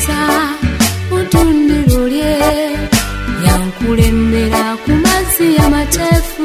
angalamiza mutundiro lye yankulembera ku mazzi amateefu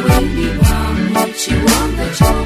为你忘了希望的愁。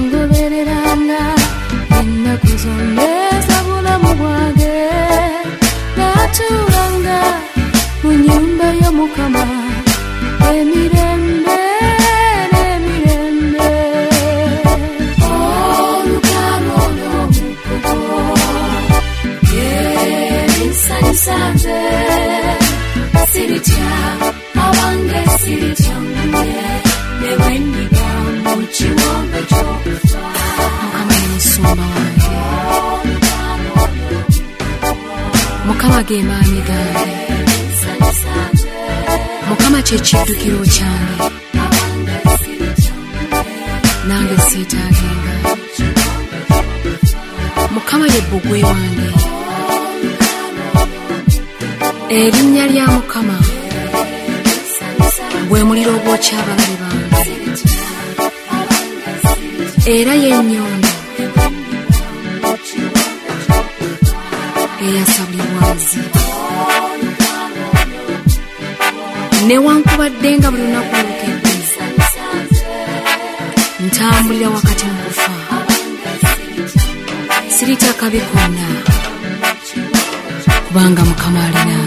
yebinsanyusanze siritya abange siritya mune ne bwe ndiba mu kiwombe ky'okufa mukama ye musumba mukama ge maanyi gange mukama kye kiddukiro kyange nange seetaagenga mukama ye bbugwe wange erinnya lya mukama. Bwe muliro ogwokya abalabe bange. Era yenyondo eyasabulibwazi newankubadde nga buli lunaku lukedde ntambulira wakati mu kufa. Siritya kabi konna. Kubanga mukama alinange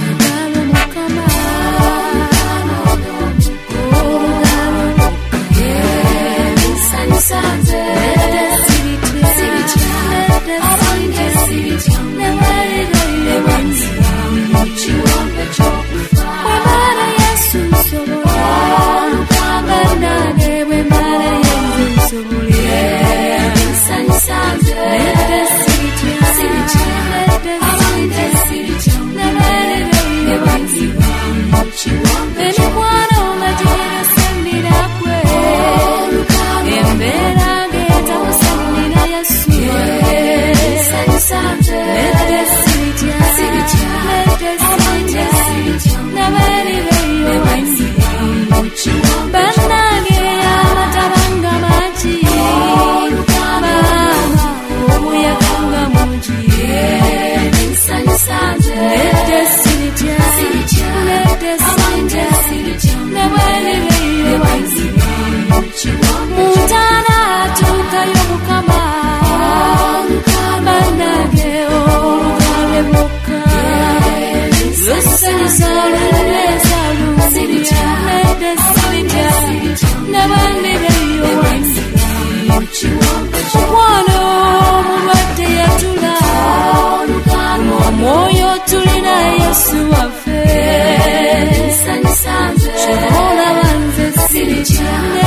家。